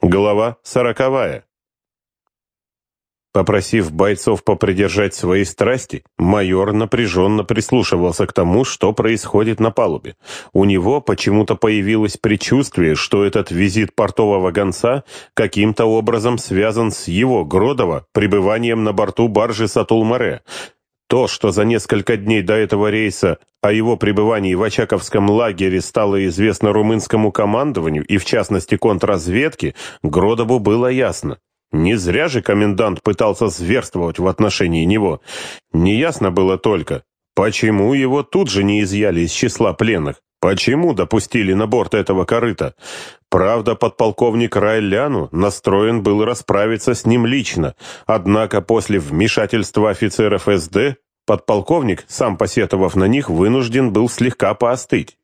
Глава сороковая. Попросив бойцов попридержать свои страсти, майор напряженно прислушивался к тому, что происходит на палубе. У него почему-то появилось предчувствие, что этот визит портового гонца каким-то образом связан с его, Гродова, пребыванием на борту баржи Сатулмаре. То, что за несколько дней до этого рейса о его пребывании в Очаковском лагере стало известно румынскому командованию и, в частности, контрразведке, Гродову было ясно. Не зря же комендант пытался зверствовать в отношении него. Неясно было только, почему его тут же не изъяли из числа пленных, почему допустили на борт этого корыта. Правда, подполковник Райляну настроен был расправиться с ним лично, однако после вмешательства офицеров СД подполковник, сам посетовав на них, вынужден был слегка поостыть.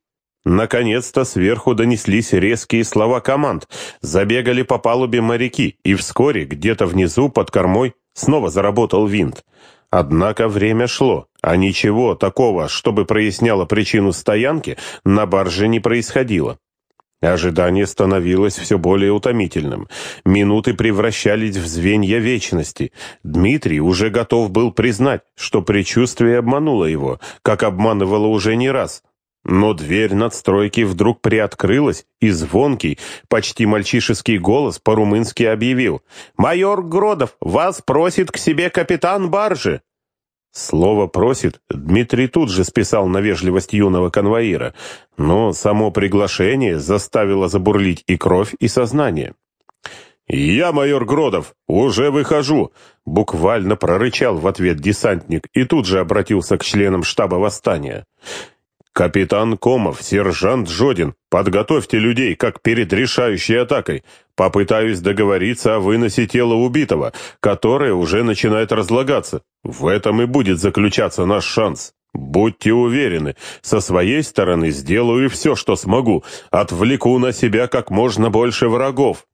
Наконец-то сверху донеслись резкие слова команд, забегали по палубе моряки, и вскоре где-то внизу под кормой снова заработал винт. Однако время шло, а ничего такого, чтобы проясняло причину стоянки, на барже не происходило. Ожидание становилось все более утомительным. Минуты превращались в звенья вечности. Дмитрий уже готов был признать, что предчувствие обмануло его, как обманывало уже не раз – но дверь надстройки вдруг приоткрылась, и звонкий, почти мальчишеский голос по-румынски объявил «Майор Гродов, вас просит к себе капитан баржи!» Слово «просит» Дмитрий тут же списал на вежливость юного конвоира, но само приглашение заставило забурлить и кровь, и сознание. «Я, майор Гродов, уже выхожу!» Буквально прорычал в ответ десантник и тут же обратился к членам штаба восстания. «Капитан Комов, сержант Жодин, подготовьте людей, как перед решающей атакой. Попытаюсь договориться о выносе тела убитого, которое уже начинает разлагаться. В этом и будет заключаться наш шанс. Будьте уверены, со своей стороны сделаю все, что смогу, отвлеку на себя как можно больше врагов.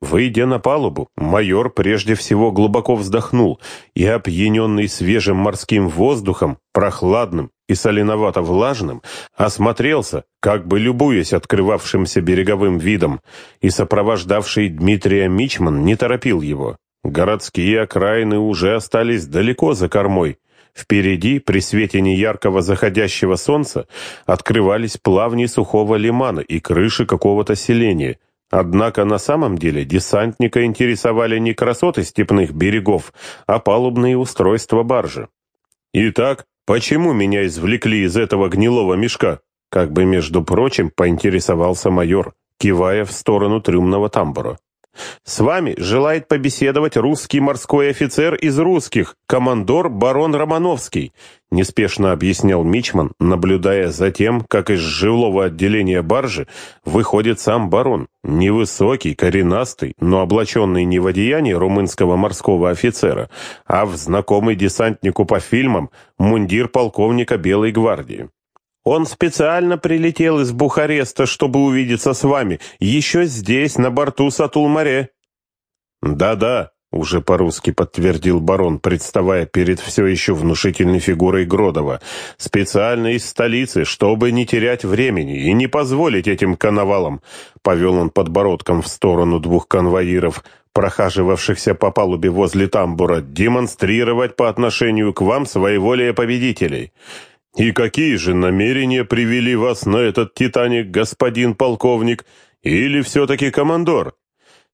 Выйдя на палубу, майор прежде всего глубоко вздохнул и, опьяненный свежим морским воздухом, прохладным и соленовато-влажным, осмотрелся, как бы любуясь открывавшимся береговым видом, и сопровождавший Дмитрия Мичман не торопил его. Городские окраины уже остались далеко за кормой. Впереди, при свете неяркого заходящего солнца, открывались плавни сухого лимана и крыши какого-то селения, Однако на самом деле десантника интересовали не красоты степных берегов, а палубные устройства баржи. «Итак, почему меня извлекли из этого гнилого мешка?» Как бы, между прочим, поинтересовался майор, кивая в сторону трюмного тамбура. С вами желает побеседовать русский морской офицер из русских, командор барон Романовский, неспешно объяснял Мичман, наблюдая за тем, как из жилого отделения баржи выходит сам барон, невысокий, коренастый, но облаченный не в одеяние румынского морского офицера, а в знакомый десантнику по фильмам мундир полковника Белой гвардии. Он специально прилетел из Бухареста, чтобы увидеться с вами, еще здесь, на борту Сатулмаре». «Да-да», — уже по-русски подтвердил барон, представая перед все еще внушительной фигурой Гродова, «специально из столицы, чтобы не терять времени и не позволить этим коновалам», — повел он подбородком в сторону двух конвоиров, прохаживавшихся по палубе возле тамбура, демонстрировать по отношению к вам своеволие победителей. «И какие же намерения привели вас на этот «Титаник», господин полковник? Или все-таки командор?»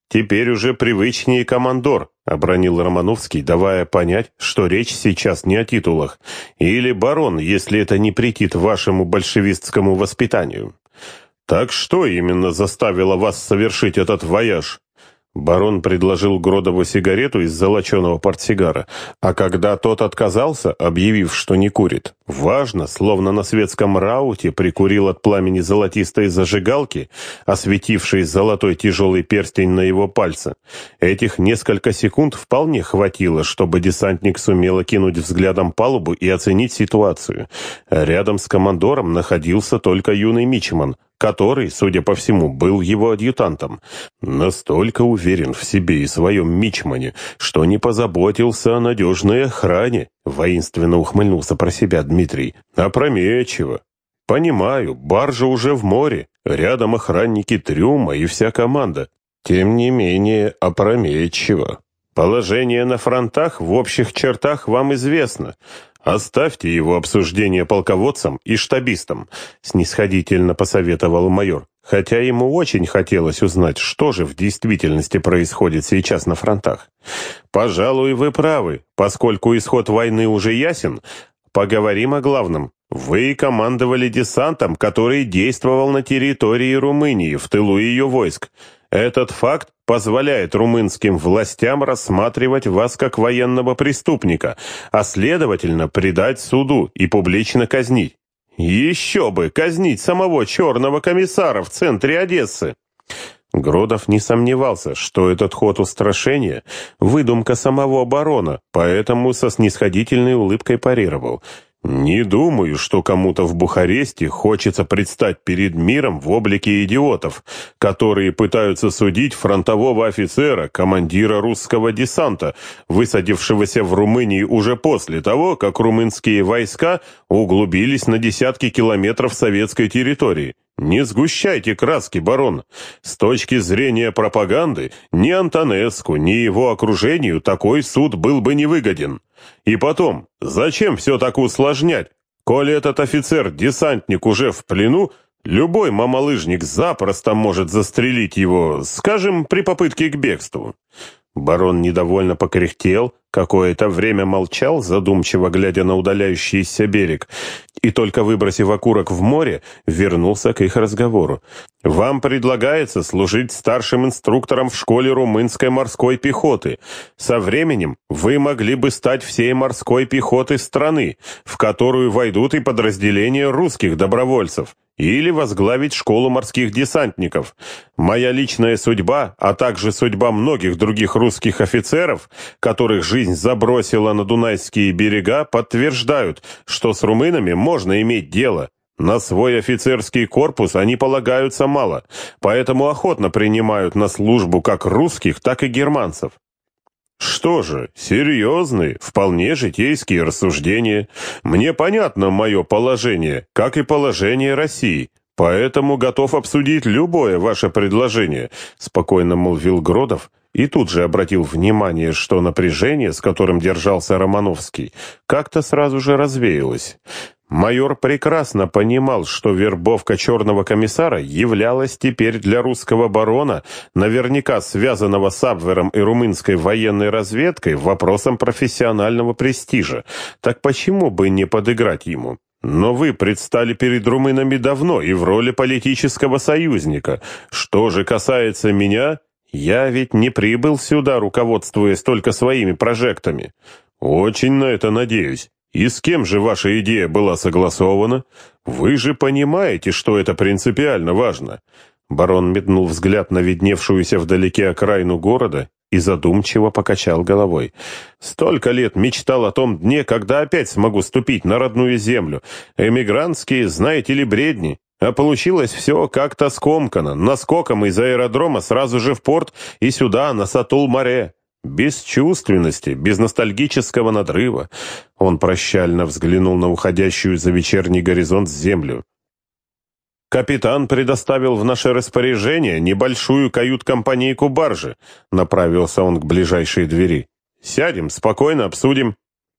«Теперь уже привычнее командор», — обронил Романовский, давая понять, что речь сейчас не о титулах. «Или барон, если это не претит вашему большевистскому воспитанию». «Так что именно заставило вас совершить этот вояж?» Барон предложил Гродову сигарету из золоченого портсигара, а когда тот отказался, объявив, что не курит, важно, словно на светском рауте, прикурил от пламени золотистой зажигалки, осветившей золотой тяжелый перстень на его пальце. Этих несколько секунд вполне хватило, чтобы десантник сумел окинуть взглядом палубу и оценить ситуацию. Рядом с командором находился только юный Мичман, который, судя по всему, был его адъютантом, настолько уверен в себе и своем мичмане, что не позаботился о надежной охране, воинственно ухмыльнулся про себя Дмитрий. Опрометчиво. Понимаю, баржа уже в море, рядом охранники трюма и вся команда. тем не менее опрометчиво. Положение на фронтах в общих чертах вам известно. Оставьте его обсуждение полководцам и штабистам, снисходительно посоветовал майор, хотя ему очень хотелось узнать, что же в действительности происходит сейчас на фронтах. Пожалуй, вы правы, поскольку исход войны уже ясен, поговорим о главном. Вы командовали десантом, который действовал на территории Румынии, в тылу ее войск. Этот факт позволяет румынским властям рассматривать вас как военного преступника, а следовательно предать суду и публично казнить. Еще бы, казнить самого черного комиссара в центре Одессы. Гродов не сомневался, что этот ход устрашения – выдумка самого барона, поэтому со снисходительной улыбкой парировал – не думаю, что кому-то в Бухаресте хочется предстать перед миром в облике идиотов, которые пытаются судить фронтового офицера, командира русского десанта, высадившегося в Румынии уже после того, как румынские войска углубились на десятки километров советской территории. Не сгущайте краски, барон. С точки зрения пропаганды, ни Антонеску, ни его окружению такой суд был бы невыгоден. И потом, зачем все так усложнять? Коли этот офицер-десантник уже в плену, любой мамалыжник запросто может застрелить его, скажем, при попытке к бегству. Барон недовольно покряхтел, какое-то время молчал, задумчиво глядя на удаляющийся берег, и только выбросив окурок в море, вернулся к их разговору. «Вам предлагается служить старшим инструктором в школе румынской морской пехоты. Со временем вы могли бы стать всей морской пехотой страны, в которую войдут и подразделения русских добровольцев или возглавить школу морских десантников. Моя личная судьба, а также судьба многих других русских офицеров, которых жизнь забросила на Дунайские берега, подтверждают, что с румынами можно иметь дело. На свой офицерский корпус они полагаются мало, поэтому охотно принимают на службу как русских, так и германцев. Что же, серьезные, вполне житейские рассуждения. Мне понятно мое положение, как и положение России, поэтому готов обсудить любое ваше предложение, спокойно молвил Гродов и тут же обратил внимание, что напряжение, с которым держался Романовский, как-то сразу же развеялось. Майор прекрасно понимал, что вербовка черного комиссара являлась теперь для русского барона, наверняка связанного с Абвером и румынской военной разведкой, вопросом профессионального престижа. Так почему бы не подыграть ему? Но вы предстали перед румынами давно и в роли политического союзника. Что же касается меня, я ведь не прибыл сюда, руководствуясь только своими прожектами. Очень на это надеюсь. И с кем же ваша идея была согласована? Вы же понимаете, что это принципиально важно. Барон метнул взгляд на видневшуюся вдалеке окраину города и задумчиво покачал головой. Столько лет мечтал о том дне, когда опять смогу ступить на родную землю. Эмигрантские, знаете ли, бредни. А получилось все как-то скомкано, наскоком из аэродрома сразу же в порт и сюда, на Сатул-море. Без чувственности, без ностальгического надрыва. Он прощально взглянул на уходящую за вечерний горизонт землю. «Капитан предоставил в наше распоряжение небольшую кают-компанейку баржи», направился он к ближайшей двери. «Сядем, спокойно обсудим».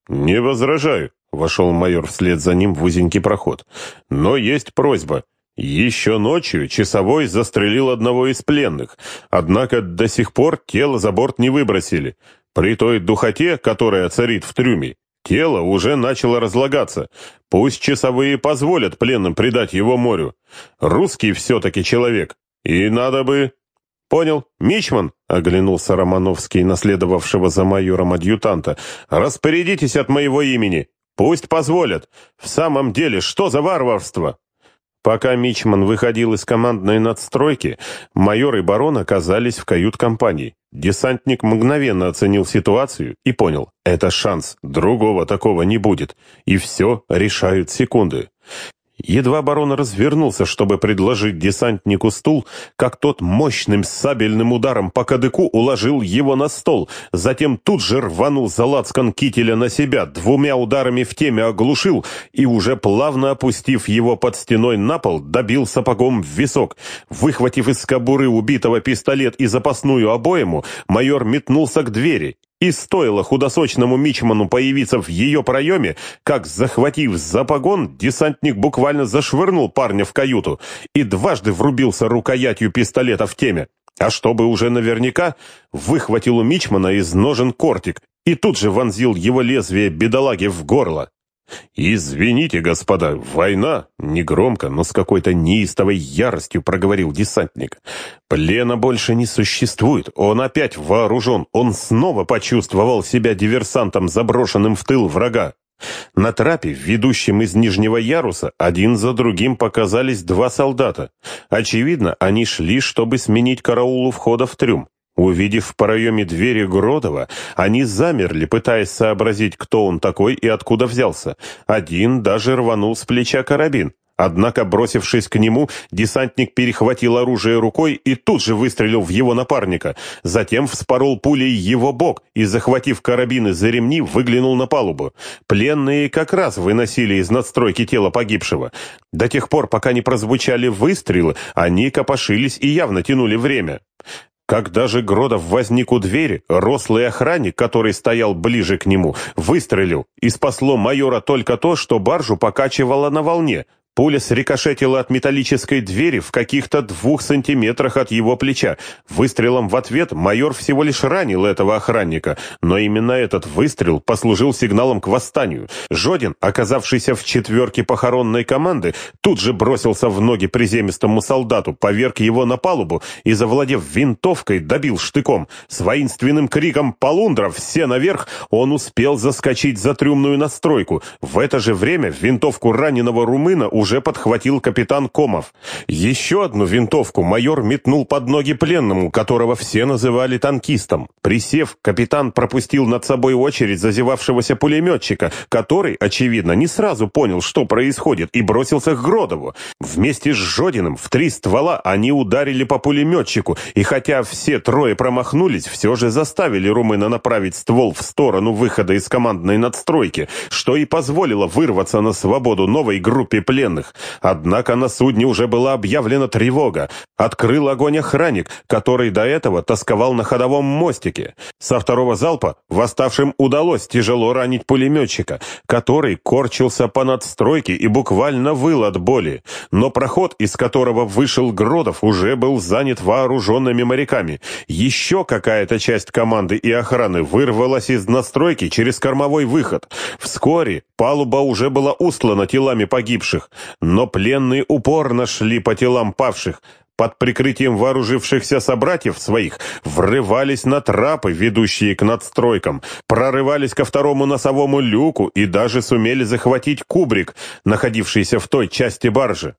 «Не возражаю», — вошел майор вслед за ним в узенький проход. «Но есть просьба. Еще ночью часовой застрелил одного из пленных, однако до сих пор тело за борт не выбросили. При той духоте, которая царит в трюме, тело уже начало разлагаться. Пусть часовые позволят пленным предать его морю. Русский все-таки человек, и надо бы... «Понял. Мичман», — оглянулся Романовский, наследовавшего за майором адъютанта, — «распорядитесь от моего имени. Пусть позволят. В самом деле, что за варварство?» Пока Мичман выходил из командной надстройки, майор и барон оказались в кают-компании. Десантник мгновенно оценил ситуацию и понял, это шанс, другого такого не будет, и все решают секунды. Едва барон развернулся, чтобы предложить десантнику стул, как тот мощным сабельным ударом по кадыку уложил его на стол, затем тут же рванул за лацкан кителя на себя, двумя ударами в теме оглушил и, уже плавно опустив его под стеной на пол, добил сапогом в висок. Выхватив из кобуры убитого пистолет и запасную обойму, майор метнулся к двери и стоило худосочному мичману появиться в ее проеме, как, захватив за погон, десантник буквально зашвырнул парня в каюту и дважды врубился рукоятью пистолета в теме. А чтобы уже наверняка, выхватил у мичмана из ножен кортик и тут же вонзил его лезвие бедолаге в горло. «Извините, господа, война!» — негромко, но с какой-то неистовой яростью проговорил десантник. «Плена больше не существует, он опять вооружен, он снова почувствовал себя диверсантом, заброшенным в тыл врага. На трапе, ведущем из нижнего яруса, один за другим показались два солдата. Очевидно, они шли, чтобы сменить караул у входа в трюм. Увидев в проеме двери Гродова, они замерли, пытаясь сообразить, кто он такой и откуда взялся. Один даже рванул с плеча карабин. Однако, бросившись к нему, десантник перехватил оружие рукой и тут же выстрелил в его напарника. Затем вспорол пулей его бок и, захватив карабины за ремни, выглянул на палубу. Пленные как раз выносили из надстройки тело погибшего. До тех пор, пока не прозвучали выстрелы, они копошились и явно тянули время. Когда же Гродов возник у двери, рослый охранник, который стоял ближе к нему, выстрелил, и спасло майора только то, что баржу покачивало на волне. Пуля срикошетила от металлической двери в каких-то двух сантиметрах от его плеча. Выстрелом в ответ майор всего лишь ранил этого охранника, но именно этот выстрел послужил сигналом к восстанию. Жодин, оказавшийся в четверке похоронной команды, тут же бросился в ноги приземистому солдату, поверг его на палубу и, завладев винтовкой, добил штыком. С воинственным криком «Полундра! Все наверх!» он успел заскочить за трюмную настройку. В это же время винтовку раненого румына уже подхватил капитан Комов. Еще одну винтовку майор метнул под ноги пленному, которого все называли танкистом. Присев, капитан пропустил над собой очередь зазевавшегося пулеметчика, который, очевидно, не сразу понял, что происходит, и бросился к Гродову. Вместе с Жодиным в три ствола они ударили по пулеметчику, и хотя все трое промахнулись, все же заставили румына направить ствол в сторону выхода из командной надстройки, что и позволило вырваться на свободу новой группе пленных военных. Однако на судне уже была объявлена тревога. Открыл огонь охранник, который до этого тосковал на ходовом мостике. Со второго залпа восставшим удалось тяжело ранить пулеметчика, который корчился по надстройке и буквально выл от боли. Но проход, из которого вышел Гродов, уже был занят вооруженными моряками. Еще какая-то часть команды и охраны вырвалась из настройки через кормовой выход. Вскоре палуба уже была устлана телами погибших. Но пленные упорно шли по телам павших, под прикрытием вооружившихся собратьев своих врывались на трапы, ведущие к надстройкам, прорывались ко второму носовому люку и даже сумели захватить кубрик, находившийся в той части баржи.